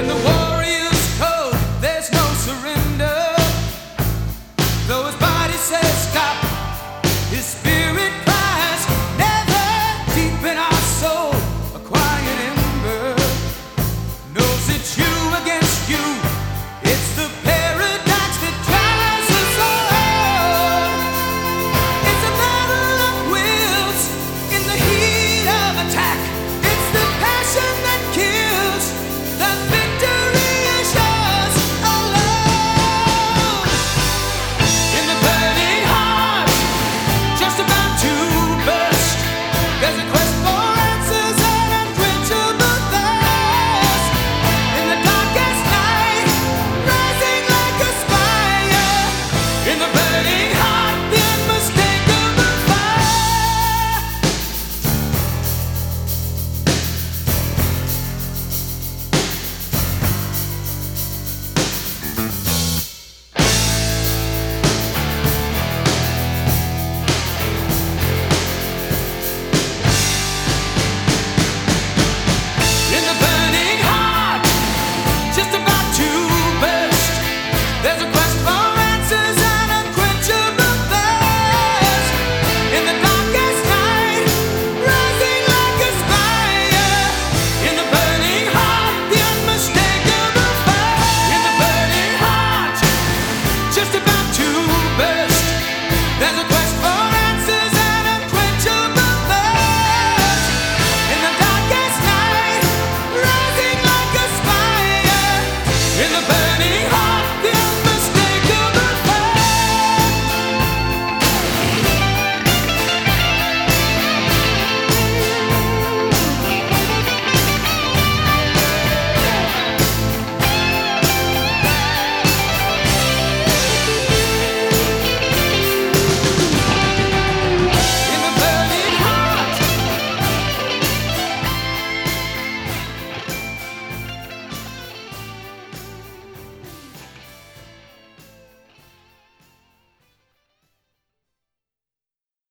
in the world.